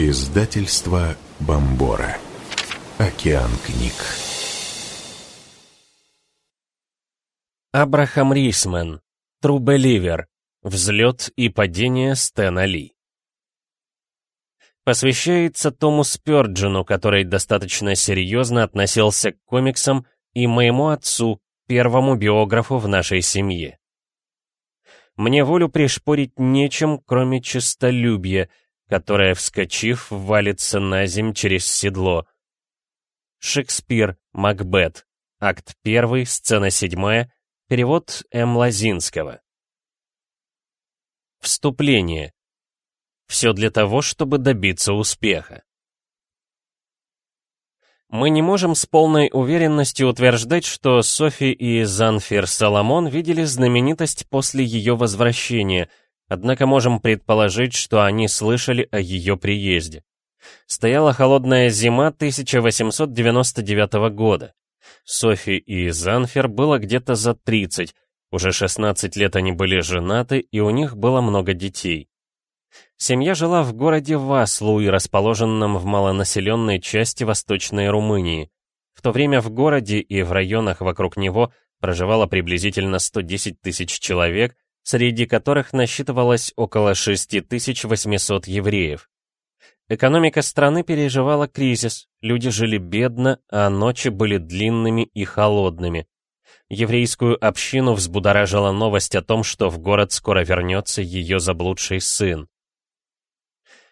Издательство Бомбора. Океан книг. Абрахам Рисман. Believer. Взлет и падение Стэна Ли. Посвящается Тому Спёрджину, который достаточно серьезно относился к комиксам, и моему отцу, первому биографу в нашей семье. Мне волю пришпорить нечем, кроме честолюбия, которое, вскочив, валится на земь через седло. Шекспир, Макбет, акт 1, сцена 7, перевод М. Лазинского. Вступление. Все для того, чтобы добиться успеха. Мы не можем с полной уверенностью утверждать, что Софи и Занфир Соломон видели знаменитость после ее возвращения, однако можем предположить, что они слышали о ее приезде. Стояла холодная зима 1899 года. Софи и Занфер было где-то за 30, уже 16 лет они были женаты, и у них было много детей. Семья жила в городе Васлуй, расположенном в малонаселенной части Восточной Румынии. В то время в городе и в районах вокруг него проживало приблизительно 110 тысяч человек, среди которых насчитывалось около 6800 евреев. Экономика страны переживала кризис, люди жили бедно, а ночи были длинными и холодными. Еврейскую общину взбудоражила новость о том, что в город скоро вернется ее заблудший сын.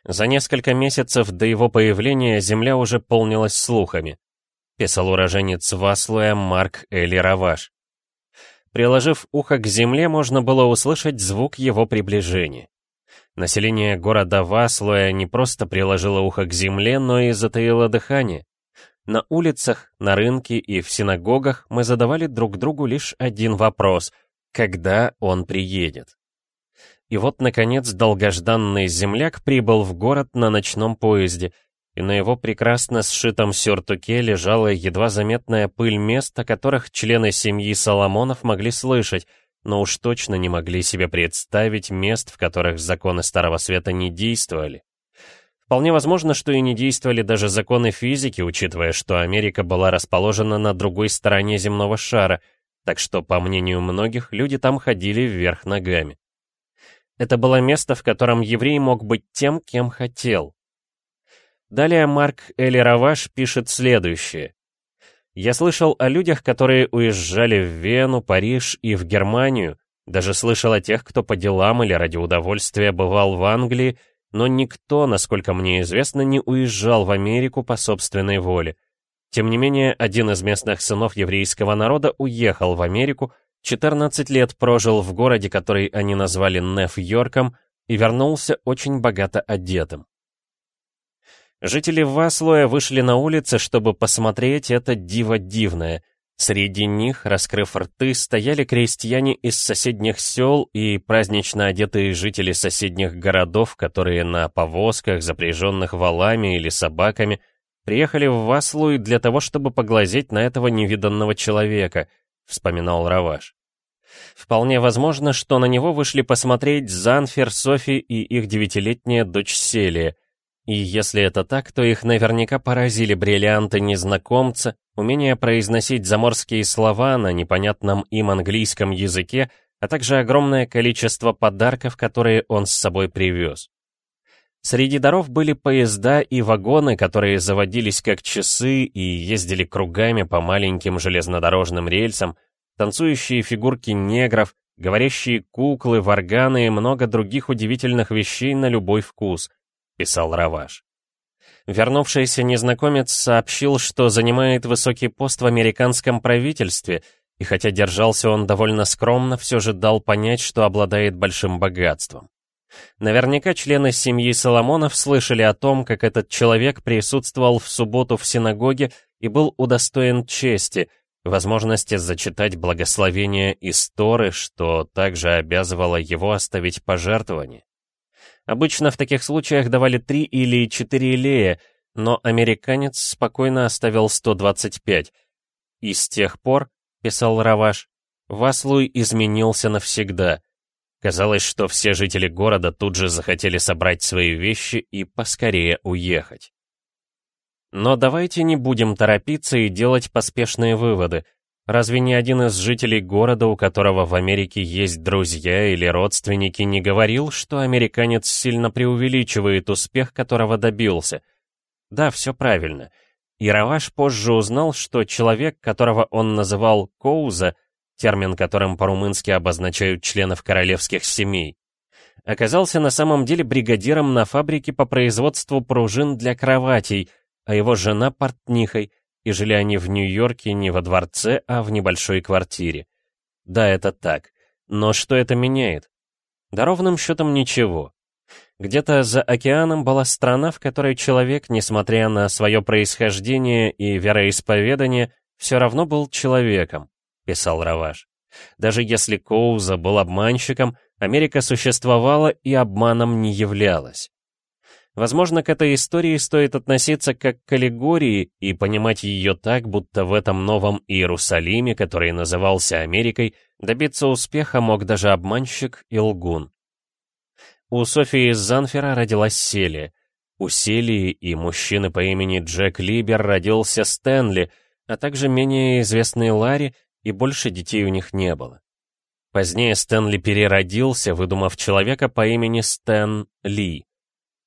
За несколько месяцев до его появления земля уже полнилась слухами. Писал уроженец Васлуя Марк Эли Раваш. Приложив ухо к земле, можно было услышать звук его приближения. Население города Васлуя не просто приложило ухо к земле, но и затаило дыхание. На улицах, на рынке и в синагогах мы задавали друг другу лишь один вопрос — когда он приедет? И вот, наконец, долгожданный земляк прибыл в город на ночном поезде, и на его прекрасно сшитом сюртуке лежала едва заметная пыль мест, о которых члены семьи Соломонов могли слышать, но уж точно не могли себе представить мест, в которых законы Старого Света не действовали. Вполне возможно, что и не действовали даже законы физики, учитывая, что Америка была расположена на другой стороне земного шара, так что, по мнению многих, люди там ходили вверх ногами. Это было место, в котором еврей мог быть тем, кем хотел. Далее Марк Эли Раваш пишет следующее. «Я слышал о людях, которые уезжали в Вену, Париж и в Германию, даже слышал о тех, кто по делам или ради удовольствия бывал в Англии, но никто, насколько мне известно, не уезжал в Америку по собственной воле. Тем не менее, один из местных сынов еврейского народа уехал в Америку, 14 лет прожил в городе, который они назвали Неф-Йорком, и вернулся очень богато одетым. Жители Васлоя вышли на улицы, чтобы посмотреть это диво дивное. Среди них, раскрыв рты, стояли крестьяне из соседних сел и празднично одетые жители соседних городов, которые на повозках, запряженных валами или собаками, приехали в Васлуй для того, чтобы поглазеть на этого невиданного человека, вспоминал Раваш. Вполне возможно, что на него вышли посмотреть Занфер, Софи и их девятилетняя дочь Селия. И если это так, то их наверняка поразили бриллианты незнакомца, умение произносить заморские слова на непонятном им английском языке, а также огромное количество подарков, которые он с собой привез. Среди даров были поезда и вагоны, которые заводились как часы и ездили кругами по маленьким железнодорожным рельсам, танцующие фигурки негров, говорящие куклы, варганы и много других удивительных вещей на любой вкус, писал Раваш. Вернувшийся незнакомец сообщил, что занимает высокий пост в американском правительстве, и хотя держался он довольно скромно, все же дал понять, что обладает большим богатством. Наверняка члены семьи Соломонов слышали о том, как этот человек присутствовал в субботу в синагоге и был удостоен чести, возможности зачитать благословение из Торы, что также обязывало его оставить пожертвование. Обычно в таких случаях давали три или четыре лея, но американец спокойно оставил 125. И с тех пор, писал Раваш, Васлуй изменился навсегда. Казалось, что все жители города тут же захотели собрать свои вещи и поскорее уехать. Но давайте не будем торопиться и делать поспешные выводы. Разве ни один из жителей города, у которого в Америке есть друзья или родственники, не говорил, что американец сильно преувеличивает успех, которого добился? Да, все правильно. И Раваш позже узнал, что человек, которого он называл Коуза, термин которым по-румынски обозначают членов королевских семей, оказался на самом деле бригадиром на фабрике по производству пружин для кроватей, а его жена — портнихой, и жили они в Нью-Йорке не во дворце, а в небольшой квартире. Да, это так. Но что это меняет? Да ровным счетом ничего. Где-то за океаном была страна, в которой человек, несмотря на свое происхождение и вероисповедание, все равно был человеком, писал Раваш. Даже если Коуза был обманщиком, Америка существовала и обманом не являлась. Возможно, к этой истории стоит относиться как к аллегории и понимать ее так, будто в этом новом Иерусалиме, который назывался Америкой, добиться успеха мог даже обманщик и лгун. У Софии из Занфера родилась Селия. У Селии и мужчины по имени Джек Либер родился Стэнли, а также менее известный Ларри, и больше детей у них не было. Позднее Стэнли переродился, выдумав человека по имени Стэн Ли.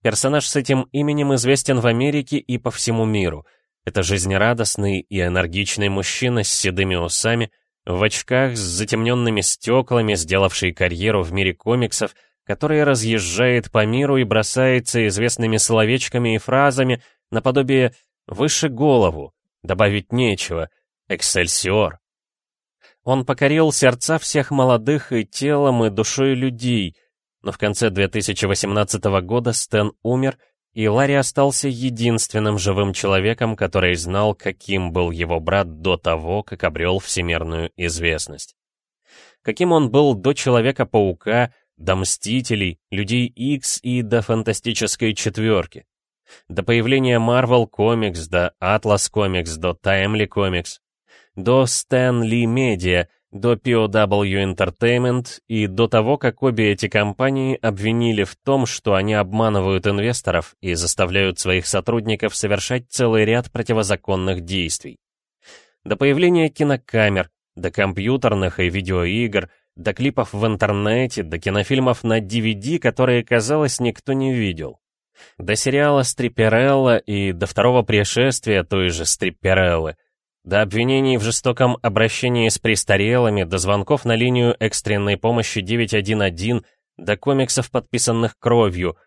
Персонаж с этим именем известен в Америке и по всему миру. Это жизнерадостный и энергичный мужчина с седыми усами, в очках с затемненными стеклами, сделавший карьеру в мире комиксов, который разъезжает по миру и бросается известными словечками и фразами наподобие «выше голову», добавить нечего, «эксельсиор». Он покорил сердца всех молодых и телом, и душой людей — но в конце 2018 года Стэн умер, и Ларри остался единственным живым человеком, который знал, каким был его брат до того, как обрел всемирную известность. Каким он был до Человека-паука, до Мстителей, Людей Икс и до Фантастической Четверки. До появления Marvel Comics, до Atlas Comics, до Timely Comics, до Stan Lee Media — до POW Entertainment и до того, как обе эти компании обвинили в том, что они обманывают инвесторов и заставляют своих сотрудников совершать целый ряд противозаконных действий. До появления кинокамер, до компьютерных и видеоигр, до клипов в интернете, до кинофильмов на DVD, которые, казалось, никто не видел. До сериала «Стрипперелла» и до второго пришествия той же «Стриппереллы», до обвинений в жестоком обращении с престарелыми, до звонков на линию экстренной помощи 911, до комиксов, подписанных кровью,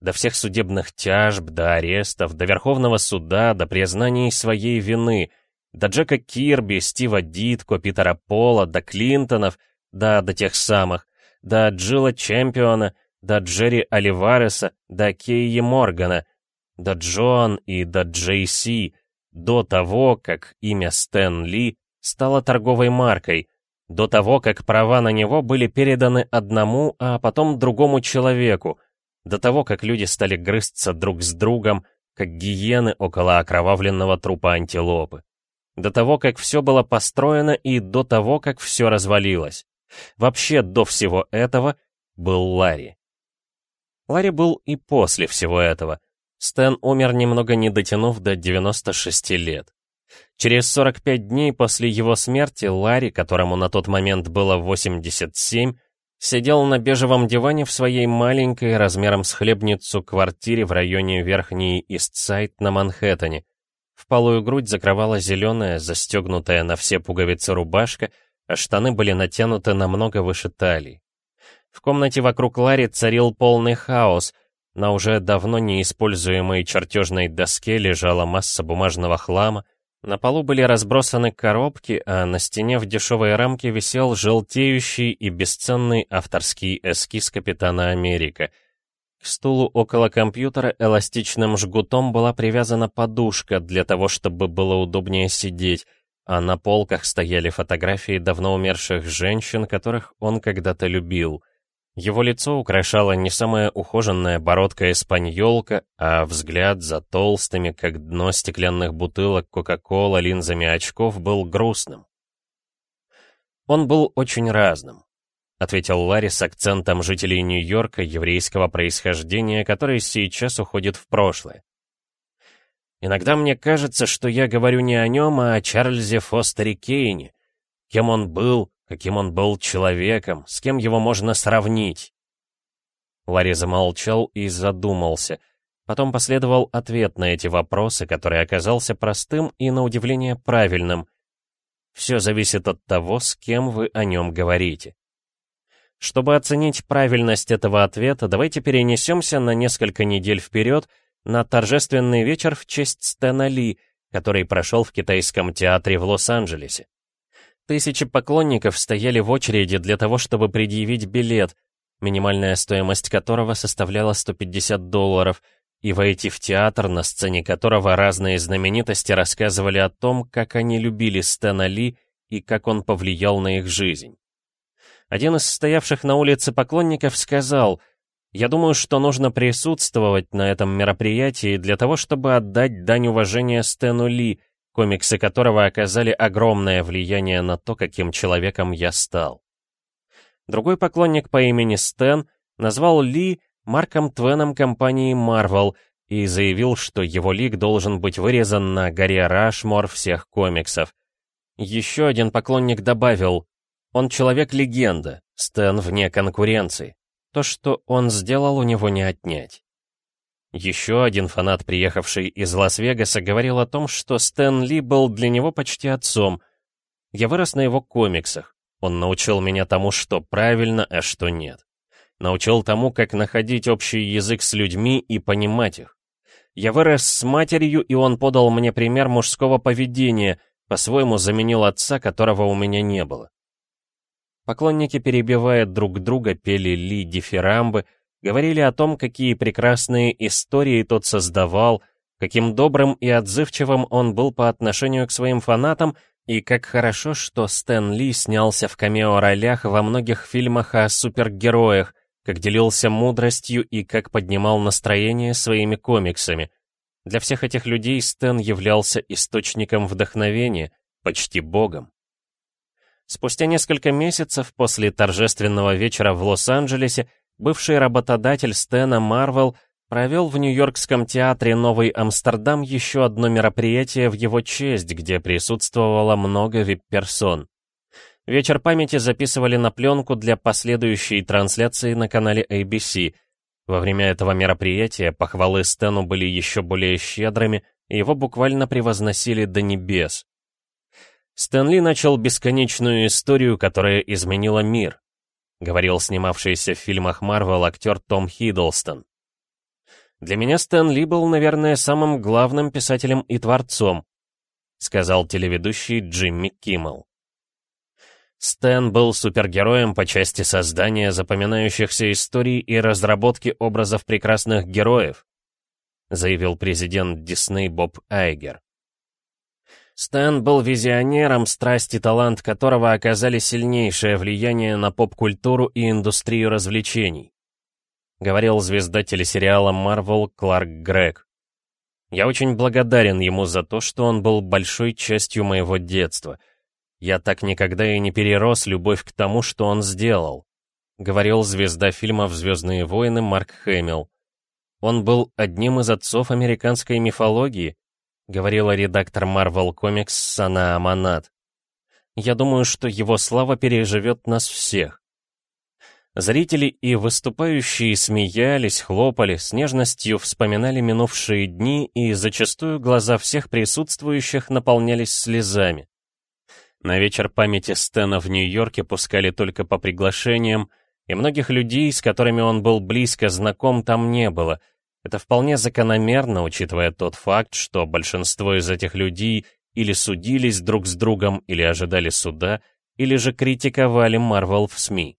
до всех судебных тяжб, до арестов, до Верховного суда, до признаний своей вины, до Джека Кирби, Стива Дитко, Питера Пола, до Клинтонов, да, до тех самых, до Джилла Чемпиона, до Джерри Оливареса, до Кейи Моргана, до Джон и до Джей Си, до того, как имя Стэн Ли стало торговой маркой, до того, как права на него были переданы одному, а потом другому человеку, до того, как люди стали грызться друг с другом, как гиены около окровавленного трупа антилопы. До того, как все было построено и до того, как все развалилось. Вообще до всего этого был Ларри. Ларри был и после всего этого — Стэн умер немного не дотянув до 96 лет. Через 45 дней после его смерти Ларри, которому на тот момент было 87, сидел на бежевом диване в своей маленькой, размером с хлебницу, квартире в районе Верхний Истсайд на Манхэттене. В полую грудь закрывала зеленая, застегнутая на все пуговицы рубашка, а штаны были натянуты намного выше талии. В комнате вокруг Ларри царил полный хаос, на уже давно неиспользуемой чертежной доске лежала масса бумажного хлама, на полу были разбросаны коробки, а на стене в дешевой рамке висел желтеющий и бесценный авторский эскиз Капитана Америка. К стулу около компьютера эластичным жгутом была привязана подушка для того, чтобы было удобнее сидеть, а на полках стояли фотографии давно умерших женщин, которых он когда-то любил — его лицо украшала не самая ухоженная бородка-эспаньолка, а взгляд за толстыми, как дно стеклянных бутылок Кока-Кола линзами очков был грустным. Он был очень разным. ответил Ларри с акцентом жителей Нью-Йорка еврейского происхождения, который сейчас уходит в прошлое. Иногда мне кажется, что я говорю не о нем, а о Чарльзе Фостере Кейне. Кем он был, каким он был человеком, с кем его можно сравнить. Ларри замолчал и задумался. Потом последовал ответ на эти вопросы, который оказался простым и, на удивление, правильным. Все зависит от того, с кем вы о нем говорите. Чтобы оценить правильность этого ответа, давайте перенесемся на несколько недель вперед на торжественный вечер в честь Стэна Ли, который прошел в китайском театре в Лос-Анджелесе. Тысячи поклонников стояли в очереди для того, чтобы предъявить билет, минимальная стоимость которого составляла 150 долларов, и войти в театр, на сцене которого разные знаменитости рассказывали о том, как они любили Стэна Ли и как он повлиял на их жизнь. Один из стоявших на улице поклонников сказал, «Я думаю, что нужно присутствовать на этом мероприятии для того, чтобы отдать дань уважения Стэну Ли, комиксы которого оказали огромное влияние на то, каким человеком я стал. Другой поклонник по имени Стэн назвал Ли Марком Твеном компании Marvel и заявил, что его лик должен быть вырезан на горе Рашмор всех комиксов. Еще один поклонник добавил, он человек-легенда, Стэн вне конкуренции. То, что он сделал, у него не отнять. Еще один фанат, приехавший из Лас-Вегаса, говорил о том, что Стэн Ли был для него почти отцом. Я вырос на его комиксах. Он научил меня тому, что правильно, а что нет. Научил тому, как находить общий язык с людьми и понимать их. Я вырос с матерью, и он подал мне пример мужского поведения, по-своему заменил отца, которого у меня не было. Поклонники, перебивая друг друга, пели Ли дифирамбы, говорили о том, какие прекрасные истории тот создавал, каким добрым и отзывчивым он был по отношению к своим фанатам, и как хорошо, что Стэн Ли снялся в камео-ролях во многих фильмах о супергероях, как делился мудростью и как поднимал настроение своими комиксами. Для всех этих людей Стэн являлся источником вдохновения, почти богом. Спустя несколько месяцев после торжественного вечера в Лос-Анджелесе бывший работодатель Стэна Марвел провел в Нью-Йоркском театре «Новый Амстердам» еще одно мероприятие в его честь, где присутствовало много вип-персон. Вечер памяти записывали на пленку для последующей трансляции на канале ABC. Во время этого мероприятия похвалы Стэну были еще более щедрыми, и его буквально превозносили до небес. Стэнли начал бесконечную историю, которая изменила мир говорил снимавшийся в фильмах Марвел актер Том Хиддлстон. «Для меня Стэн Ли был, наверное, самым главным писателем и творцом», сказал телеведущий Джимми Киммел. Стэн был супергероем по части создания запоминающихся историй и разработки образов прекрасных героев, заявил президент Дисней Боб Айгер. Стэн был визионером, страсть и талант которого оказали сильнейшее влияние на поп-культуру и индустрию развлечений. Говорил звезда телесериала Marvel Кларк Грег. Я очень благодарен ему за то, что он был большой частью моего детства. Я так никогда и не перерос любовь к тому, что он сделал. Говорил звезда фильмов «Звездные войны» Марк Хэмилл. Он был одним из отцов американской мифологии, говорила редактор Marvel Comics Сана Аманат. Я думаю, что его слава переживет нас всех. Зрители и выступающие смеялись, хлопали, с нежностью вспоминали минувшие дни, и зачастую глаза всех присутствующих наполнялись слезами. На вечер памяти Стэна в Нью-Йорке пускали только по приглашениям, и многих людей, с которыми он был близко знаком, там не было — это вполне закономерно, учитывая тот факт, что большинство из этих людей или судились друг с другом, или ожидали суда, или же критиковали Марвел в СМИ.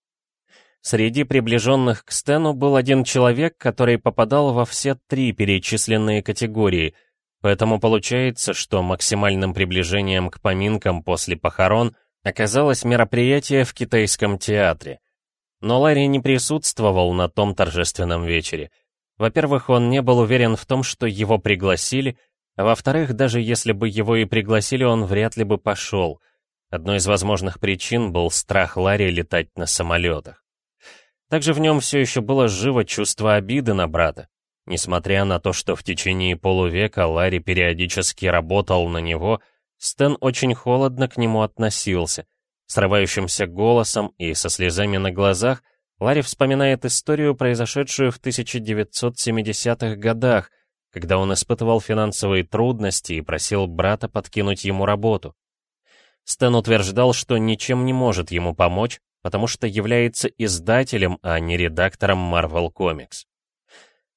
Среди приближенных к Стэну был один человек, который попадал во все три перечисленные категории, поэтому получается, что максимальным приближением к поминкам после похорон оказалось мероприятие в китайском театре. Но Ларри не присутствовал на том торжественном вечере — во-первых, он не был уверен в том, что его пригласили, а во-вторых, даже если бы его и пригласили, он вряд ли бы пошел. Одной из возможных причин был страх Ларри летать на самолетах. Также в нем все еще было живо чувство обиды на брата. Несмотря на то, что в течение полувека Ларри периодически работал на него, Стэн очень холодно к нему относился. Срывающимся голосом и со слезами на глазах Ларри вспоминает историю, произошедшую в 1970-х годах, когда он испытывал финансовые трудности и просил брата подкинуть ему работу. Стэн утверждал, что ничем не может ему помочь, потому что является издателем, а не редактором Marvel Comics.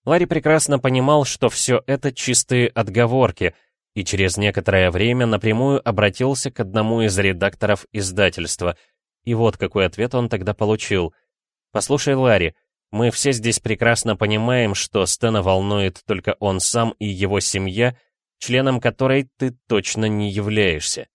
Ларри прекрасно понимал, что все это чистые отговорки, и через некоторое время напрямую обратился к одному из редакторов издательства. И вот какой ответ он тогда получил. «Послушай, Ларри, мы все здесь прекрасно понимаем, что Стэна волнует только он сам и его семья, членом которой ты точно не являешься.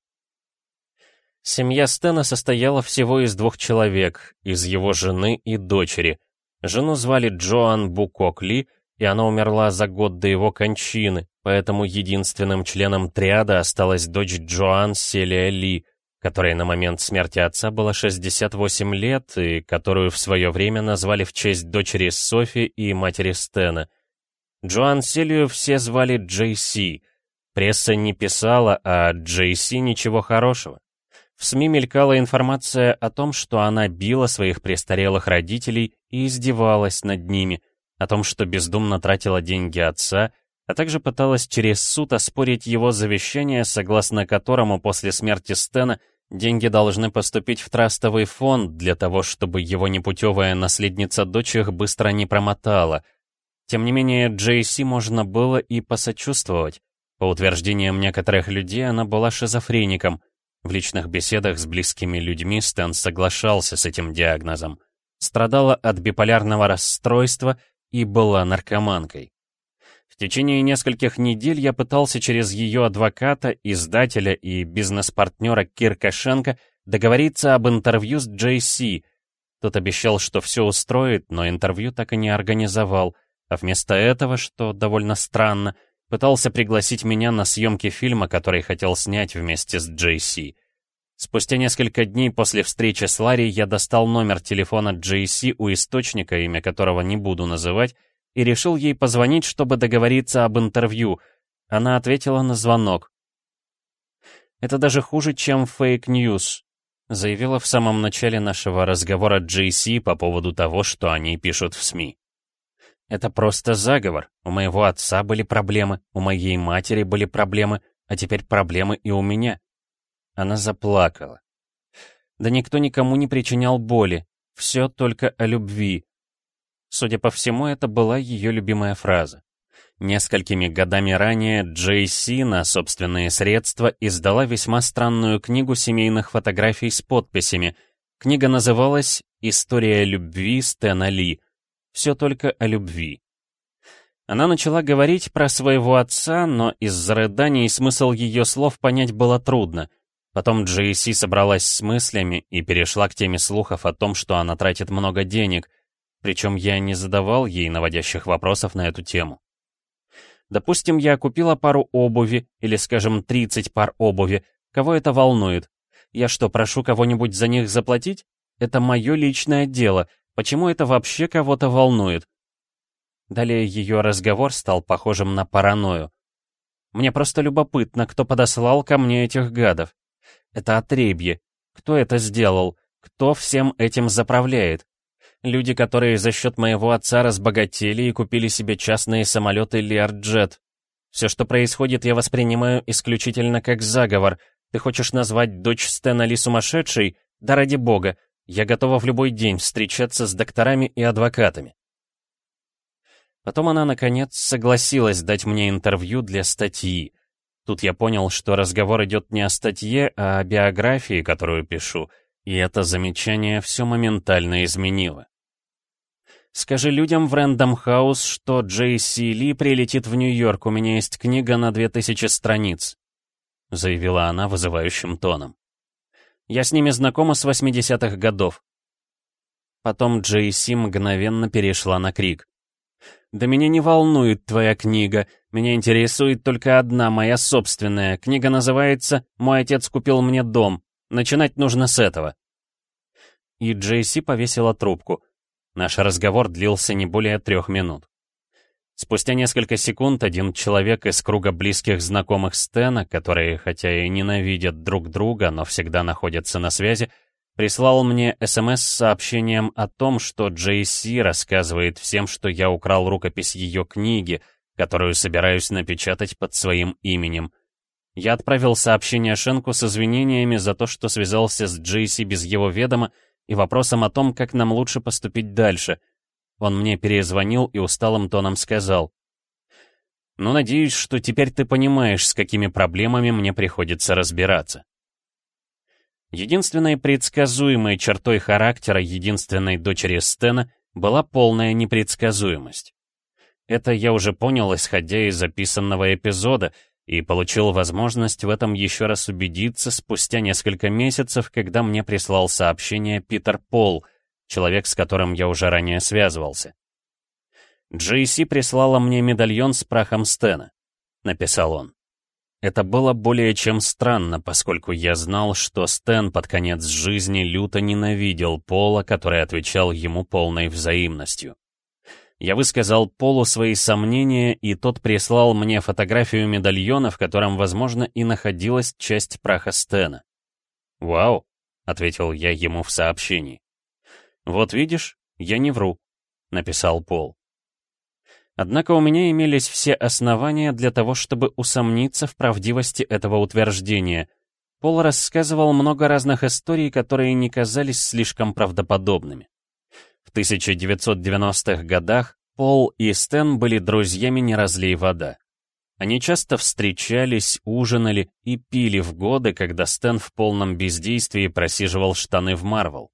Семья Стэна состояла всего из двух человек, из его жены и дочери. Жену звали Джоан Букок Ли, и она умерла за год до его кончины, поэтому единственным членом триада осталась дочь Джоан Селия Ли, которой на момент смерти отца было 68 лет и которую в свое время назвали в честь дочери Софи и матери Стена. Джоан Селию все звали Джей Си. Пресса не писала о Джей Си ничего хорошего. В СМИ мелькала информация о том, что она била своих престарелых родителей и издевалась над ними, о том, что бездумно тратила деньги отца, а также пыталась через суд оспорить его завещание, согласно которому после смерти Стена деньги должны поступить в трастовый фонд для того, чтобы его непутевая наследница дочь быстро не промотала. Тем не менее, Джейси можно было и посочувствовать. По утверждениям некоторых людей, она была шизофреником — в личных беседах с близкими людьми Стэн соглашался с этим диагнозом. Страдала от биполярного расстройства и была наркоманкой. В течение нескольких недель я пытался через ее адвоката, издателя и бизнес-партнера Кирка Шенка договориться об интервью с Джей Си. Тот обещал, что все устроит, но интервью так и не организовал, а вместо этого, что довольно странно, Пытался пригласить меня на съемки фильма, который хотел снять вместе с Джейси. Спустя несколько дней после встречи с Ларри я достал номер телефона Джейси у источника, имя которого не буду называть, и решил ей позвонить, чтобы договориться об интервью. Она ответила на звонок. «Это даже хуже, чем фейк-ньюс», заявила в самом начале нашего разговора Джейси по поводу того, что они пишут в СМИ. Это просто заговор. У моего отца были проблемы, у моей матери были проблемы, а теперь проблемы и у меня. Она заплакала. Да никто никому не причинял боли. Все только о любви. Судя по всему, это была ее любимая фраза. Несколькими годами ранее Джей Си на собственные средства издала весьма странную книгу семейных фотографий с подписями. Книга называлась «История любви Стэна Ли», все только о любви. Она начала говорить про своего отца, но из-за рыданий смысл ее слов понять было трудно. Потом Джейси собралась с мыслями и перешла к теме слухов о том, что она тратит много денег, причем я не задавал ей наводящих вопросов на эту тему. Допустим, я купила пару обуви, или, скажем, 30 пар обуви. Кого это волнует? Я что, прошу кого-нибудь за них заплатить? Это мое личное дело, Почему это вообще кого-то волнует? Далее ее разговор стал похожим на паранойю. Мне просто любопытно, кто подослал ко мне этих гадов. Это отребье. Кто это сделал? Кто всем этим заправляет? Люди, которые за счет моего отца разбогатели и купили себе частные самолеты Learjet. Все, что происходит, я воспринимаю исключительно как заговор. Ты хочешь назвать дочь Стэна Ли сумасшедшей? Да ради бога, я готова в любой день встречаться с докторами и адвокатами. Потом она, наконец, согласилась дать мне интервью для статьи. Тут я понял, что разговор идет не о статье, а о биографии, которую пишу, и это замечание все моментально изменило. «Скажи людям в Рэндом Хаус, что Джей Си Ли прилетит в Нью-Йорк, у меня есть книга на две тысячи страниц», — заявила она вызывающим тоном. Я с ними знакома с 80-х годов. Потом Джейси мгновенно перешла на крик. «Да меня не волнует твоя книга. Меня интересует только одна, моя собственная. Книга называется «Мой отец купил мне дом». Начинать нужно с этого». И Джейси повесила трубку. Наш разговор длился не более трех минут. Спустя несколько секунд один человек из круга близких знакомых Стена, которые хотя и ненавидят друг друга, но всегда находятся на связи, прислал мне СМС с сообщением о том, что Джейси рассказывает всем, что я украл рукопись ее книги, которую собираюсь напечатать под своим именем. Я отправил сообщение Шенку с извинениями за то, что связался с Джейси без его ведома, и вопросом о том, как нам лучше поступить дальше. Он мне перезвонил и усталым тоном сказал. «Ну, надеюсь, что теперь ты понимаешь, с какими проблемами мне приходится разбираться». Единственной предсказуемой чертой характера единственной дочери Стена была полная непредсказуемость. Это я уже понял, исходя из записанного эпизода, и получил возможность в этом еще раз убедиться спустя несколько месяцев, когда мне прислал сообщение Питер Пол, человек, с которым я уже ранее связывался. «Джейси прислала мне медальон с прахом Стена», — написал он. Это было более чем странно, поскольку я знал, что Стэн под конец жизни люто ненавидел Пола, который отвечал ему полной взаимностью. Я высказал Полу свои сомнения, и тот прислал мне фотографию медальона, в котором, возможно, и находилась часть праха Стена. «Вау», — ответил я ему в сообщении. «Вот видишь, я не вру», — написал Пол. Однако у меня имелись все основания для того, чтобы усомниться в правдивости этого утверждения. Пол рассказывал много разных историй, которые не казались слишком правдоподобными. В 1990-х годах Пол и Стэн были друзьями «Не разлей вода». Они часто встречались, ужинали и пили в годы, когда Стэн в полном бездействии просиживал штаны в Марвел.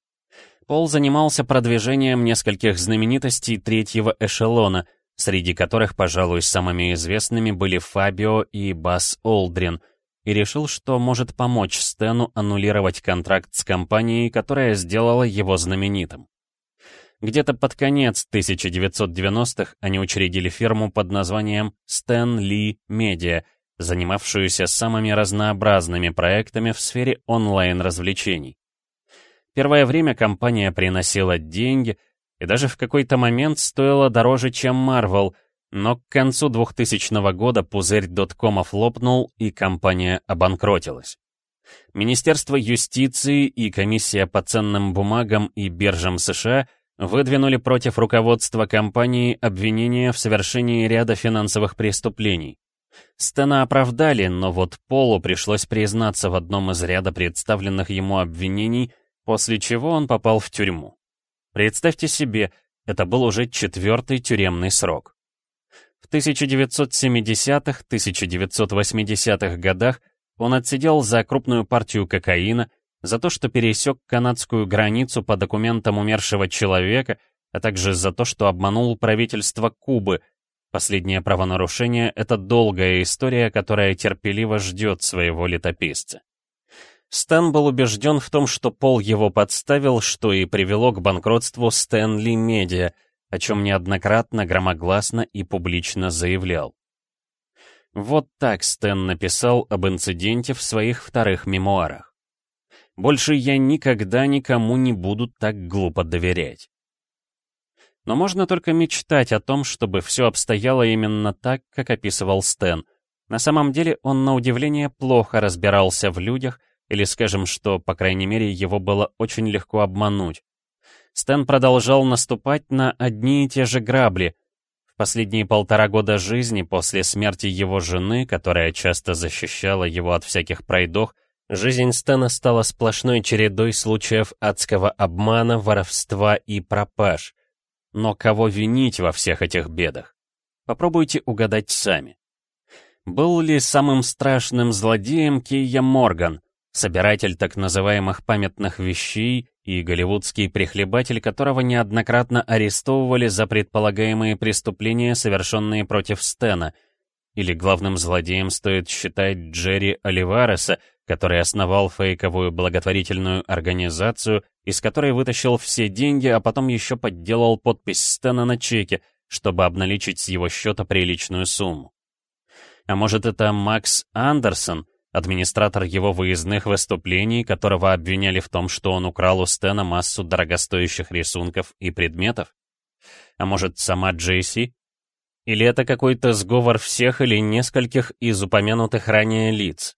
Пол занимался продвижением нескольких знаменитостей третьего эшелона — среди которых, пожалуй, самыми известными были Фабио и Бас Олдрин, и решил, что может помочь Стэну аннулировать контракт с компанией, которая сделала его знаменитым. Где-то под конец 1990-х они учредили фирму под названием Stan Lee Media, занимавшуюся самыми разнообразными проектами в сфере онлайн-развлечений. Первое время компания приносила деньги, и даже в какой-то момент стоила дороже, чем Marvel, но к концу 2000 года пузырь доткомов лопнул, и компания обанкротилась. Министерство юстиции и комиссия по ценным бумагам и биржам США выдвинули против руководства компании обвинения в совершении ряда финансовых преступлений. Стена оправдали, но вот Полу пришлось признаться в одном из ряда представленных ему обвинений, после чего он попал в тюрьму. Представьте себе, это был уже четвертый тюремный срок. В 1970-1980-х годах он отсидел за крупную партию кокаина, за то, что пересек канадскую границу по документам умершего человека, а также за то, что обманул правительство Кубы. Последнее правонарушение — это долгая история, которая терпеливо ждет своего летописца. Стэн был убежден в том, что Пол его подставил, что и привело к банкротству Стэнли Медиа, о чем неоднократно, громогласно и публично заявлял. Вот так Стэн написал об инциденте в своих вторых мемуарах. «Больше я никогда никому не буду так глупо доверять». Но можно только мечтать о том, чтобы все обстояло именно так, как описывал Стэн. На самом деле он, на удивление, плохо разбирался в людях, или скажем, что, по крайней мере, его было очень легко обмануть. Стэн продолжал наступать на одни и те же грабли. В последние полтора года жизни после смерти его жены, которая часто защищала его от всяких пройдох, жизнь Стэна стала сплошной чередой случаев адского обмана, воровства и пропаж. Но кого винить во всех этих бедах? Попробуйте угадать сами. Был ли самым страшным злодеем Кейя Морган, собиратель так называемых памятных вещей и голливудский прихлебатель, которого неоднократно арестовывали за предполагаемые преступления, совершенные против Стена. Или главным злодеем стоит считать Джерри Оливареса, который основал фейковую благотворительную организацию, из которой вытащил все деньги, а потом еще подделал подпись Стена на чеке, чтобы обналичить с его счета приличную сумму. А может это Макс Андерсон — администратор его выездных выступлений, которого обвиняли в том, что он украл у Стэна массу дорогостоящих рисунков и предметов? А может, сама Джейси? Или это какой-то сговор всех или нескольких из упомянутых ранее лиц?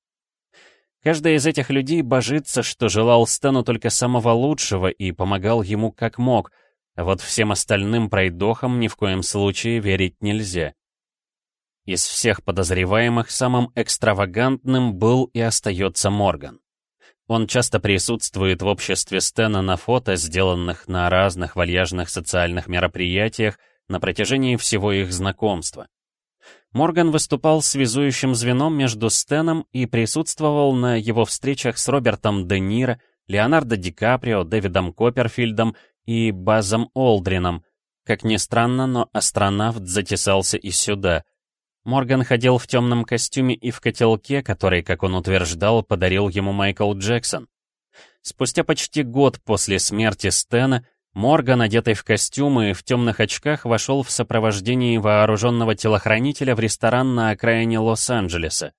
Каждый из этих людей божится, что желал Стэну только самого лучшего и помогал ему как мог, а вот всем остальным пройдохам ни в коем случае верить нельзя. Из всех подозреваемых самым экстравагантным был и остается Морган. Он часто присутствует в обществе Стэна на фото, сделанных на разных вальяжных социальных мероприятиях на протяжении всего их знакомства. Морган выступал связующим звеном между Стэном и присутствовал на его встречах с Робертом Де Ниро, Леонардо Ди Каприо, Дэвидом Копперфильдом и Базом Олдрином. Как ни странно, но астронавт затесался и сюда — Морган ходил в темном костюме и в котелке, который, как он утверждал, подарил ему Майкл Джексон. Спустя почти год после смерти Стэна, Морган, одетый в костюм и в темных очках, вошел в сопровождении вооруженного телохранителя в ресторан на окраине Лос-Анджелеса.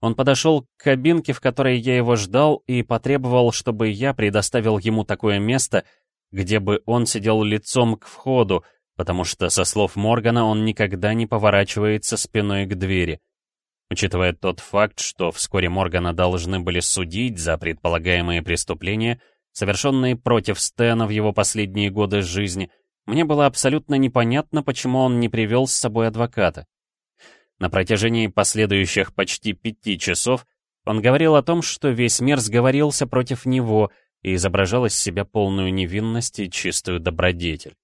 Он подошел к кабинке, в которой я его ждал, и потребовал, чтобы я предоставил ему такое место, где бы он сидел лицом к входу, потому что, со слов Моргана, он никогда не поворачивается спиной к двери. Учитывая тот факт, что вскоре Моргана должны были судить за предполагаемые преступления, совершенные против Стэна в его последние годы жизни, мне было абсолютно непонятно, почему он не привел с собой адвоката. На протяжении последующих почти пяти часов он говорил о том, что весь мир сговорился против него и изображал из себя полную невинность и чистую добродетель.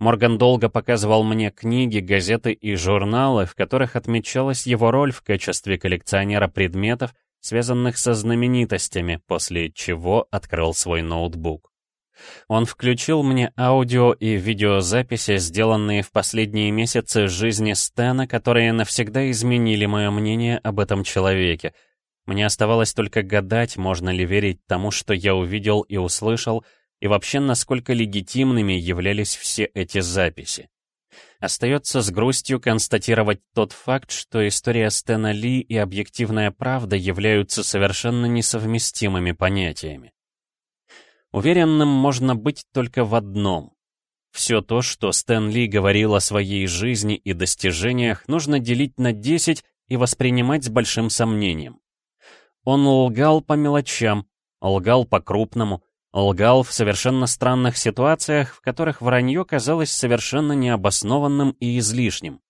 Морган долго показывал мне книги, газеты и журналы, в которых отмечалась его роль в качестве коллекционера предметов, связанных со знаменитостями, после чего открыл свой ноутбук. Он включил мне аудио и видеозаписи, сделанные в последние месяцы жизни Стэна, которые навсегда изменили мое мнение об этом человеке. Мне оставалось только гадать, можно ли верить тому, что я увидел и услышал, и вообще насколько легитимными являлись все эти записи. Остается с грустью констатировать тот факт, что история Стэна Ли и объективная правда являются совершенно несовместимыми понятиями. Уверенным можно быть только в одном. Все то, что Стэн Ли говорил о своей жизни и достижениях, нужно делить на 10 и воспринимать с большим сомнением. Он лгал по мелочам, лгал по-крупному, Лгал в совершенно странных ситуациях, в которых вранье казалось совершенно необоснованным и излишним.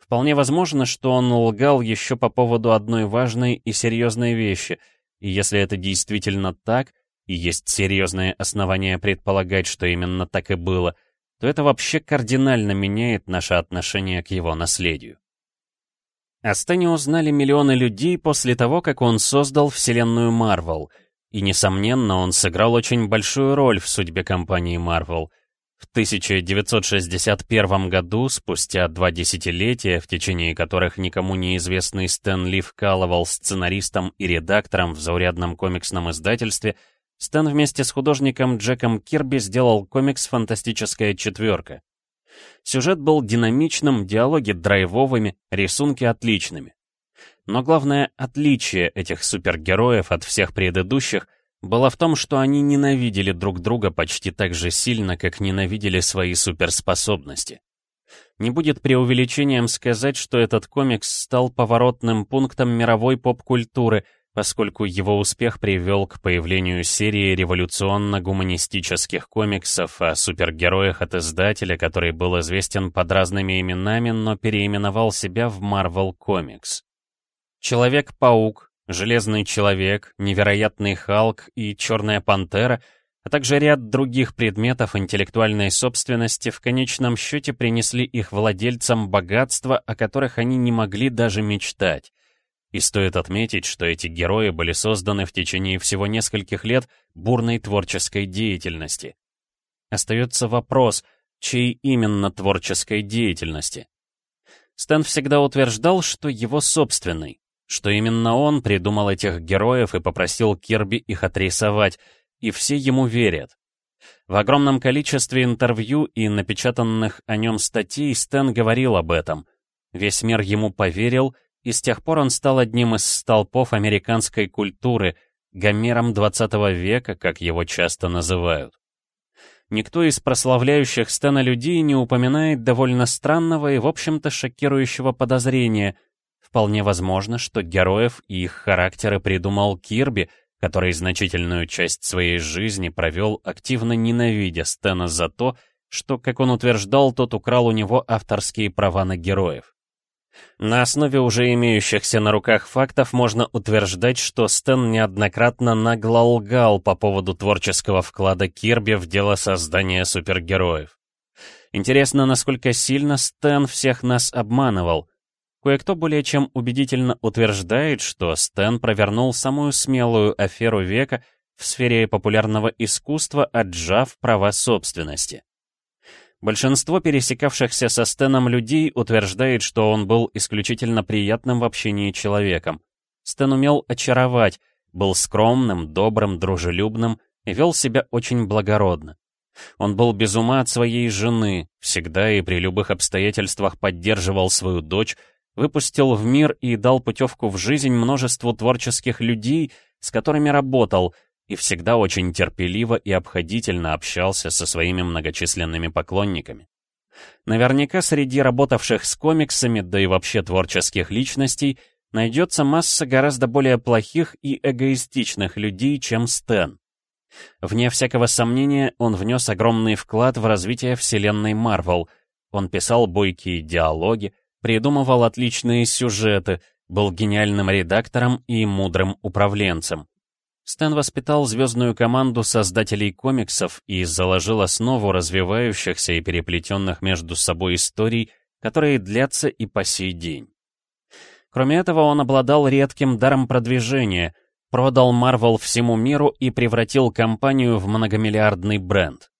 Вполне возможно, что он лгал еще по поводу одной важной и серьезной вещи, и если это действительно так, и есть серьезные основания предполагать, что именно так и было, то это вообще кардинально меняет наше отношение к его наследию. О Стэне узнали миллионы людей после того, как он создал вселенную Марвел — и, несомненно, он сыграл очень большую роль в судьбе компании Marvel. В 1961 году, спустя два десятилетия, в течение которых никому неизвестный Стэн Ли вкалывал сценаристом и редактором в заурядном комиксном издательстве, Стэн вместе с художником Джеком Кирби сделал комикс «Фантастическая четверка». Сюжет был динамичным, диалоги драйвовыми, рисунки отличными. Но главное отличие этих супергероев от всех предыдущих было в том, что они ненавидели друг друга почти так же сильно, как ненавидели свои суперспособности. Не будет преувеличением сказать, что этот комикс стал поворотным пунктом мировой поп-культуры, поскольку его успех привел к появлению серии революционно-гуманистических комиксов о супергероях от издателя, который был известен под разными именами, но переименовал себя в Marvel Comics. Человек-паук, Железный Человек, Невероятный Халк и Черная Пантера, а также ряд других предметов интеллектуальной собственности в конечном счете принесли их владельцам богатства, о которых они не могли даже мечтать. И стоит отметить, что эти герои были созданы в течение всего нескольких лет бурной творческой деятельности. Остается вопрос, чьей именно творческой деятельности? Стэн всегда утверждал, что его собственной, что именно он придумал этих героев и попросил Кирби их отрисовать, и все ему верят. В огромном количестве интервью и напечатанных о нем статей Стэн говорил об этом. Весь мир ему поверил, и с тех пор он стал одним из столпов американской культуры, Гомером 20 века, как его часто называют. Никто из прославляющих Стэна людей не упоминает довольно странного и, в общем-то, шокирующего подозрения. Вполне возможно, что героев и их характеры придумал Кирби, который значительную часть своей жизни провел, активно ненавидя Стэна за то, что, как он утверждал, тот украл у него авторские права на героев. На основе уже имеющихся на руках фактов можно утверждать, что Стэн неоднократно нагло лгал по поводу творческого вклада Кирби в дело создания супергероев. Интересно, насколько сильно Стэн всех нас обманывал. Кое-кто более чем убедительно утверждает, что Стэн провернул самую смелую аферу века в сфере популярного искусства, отжав права собственности. Большинство пересекавшихся со Стэном людей утверждает, что он был исключительно приятным в общении человеком. Стэн умел очаровать, был скромным, добрым, дружелюбным и вел себя очень благородно. Он был без ума от своей жены, всегда и при любых обстоятельствах поддерживал свою дочь, выпустил в мир и дал путевку в жизнь множеству творческих людей, с которыми работал — и всегда очень терпеливо и обходительно общался со своими многочисленными поклонниками. Наверняка среди работавших с комиксами, да и вообще творческих личностей, найдется масса гораздо более плохих и эгоистичных людей, чем Стэн. Вне всякого сомнения, он внес огромный вклад в развитие вселенной Марвел. Он писал бойкие диалоги, придумывал отличные сюжеты, был гениальным редактором и мудрым управленцем. Стэн воспитал звездную команду создателей комиксов и заложил основу развивающихся и переплетенных между собой историй, которые длятся и по сей день. Кроме этого, он обладал редким даром продвижения, продал Marvel всему миру и превратил компанию в многомиллиардный бренд.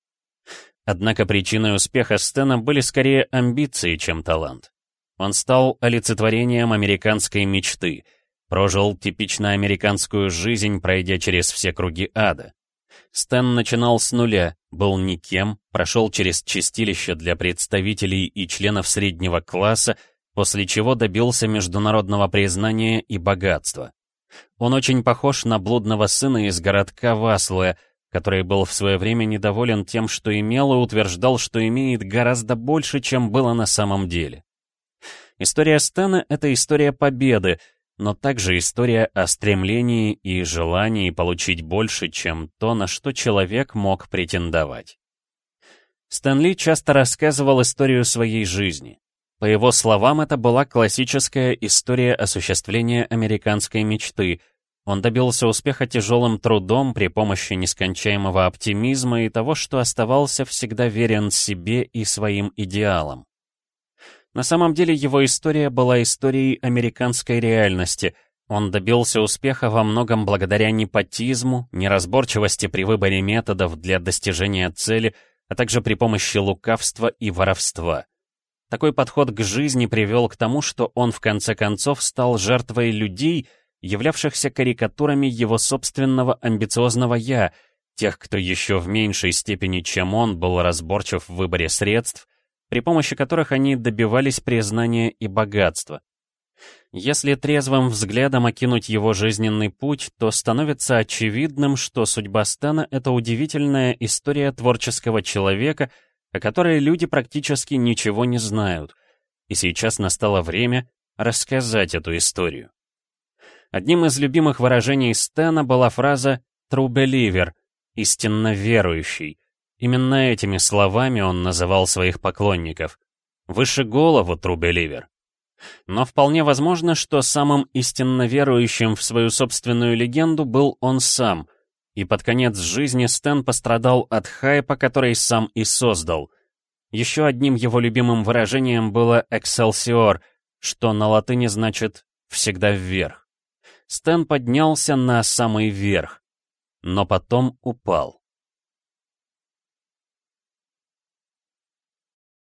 Однако причиной успеха Стэна были скорее амбиции, чем талант. Он стал олицетворением американской мечты — Прожил типично американскую жизнь, пройдя через все круги ада. Стэн начинал с нуля, был никем, прошел через чистилище для представителей и членов среднего класса, после чего добился международного признания и богатства. Он очень похож на блудного сына из городка Васлуя, который был в свое время недоволен тем, что имел, и утверждал, что имеет гораздо больше, чем было на самом деле. История Стэна — это история победы, но также история о стремлении и желании получить больше, чем то, на что человек мог претендовать. Стэнли часто рассказывал историю своей жизни. По его словам, это была классическая история осуществления американской мечты. Он добился успеха тяжелым трудом при помощи нескончаемого оптимизма и того, что оставался всегда верен себе и своим идеалам. На самом деле его история была историей американской реальности. Он добился успеха во многом благодаря непотизму, неразборчивости при выборе методов для достижения цели, а также при помощи лукавства и воровства. Такой подход к жизни привел к тому, что он в конце концов стал жертвой людей, являвшихся карикатурами его собственного амбициозного «я», тех, кто еще в меньшей степени, чем он, был разборчив в выборе средств, при помощи которых они добивались признания и богатства. Если трезвым взглядом окинуть его жизненный путь, то становится очевидным, что судьба Стана — это удивительная история творческого человека, о которой люди практически ничего не знают. И сейчас настало время рассказать эту историю. Одним из любимых выражений Стана была фраза «true believer» — «истинно верующий», Именно этими словами он называл своих поклонников. «Выше голову, Трубеливер». Но вполне возможно, что самым истинно верующим в свою собственную легенду был он сам, и под конец жизни Стэн пострадал от хайпа, который сам и создал. Еще одним его любимым выражением было «экселсиор», что на латыни значит «всегда вверх». Стэн поднялся на самый верх, но потом упал.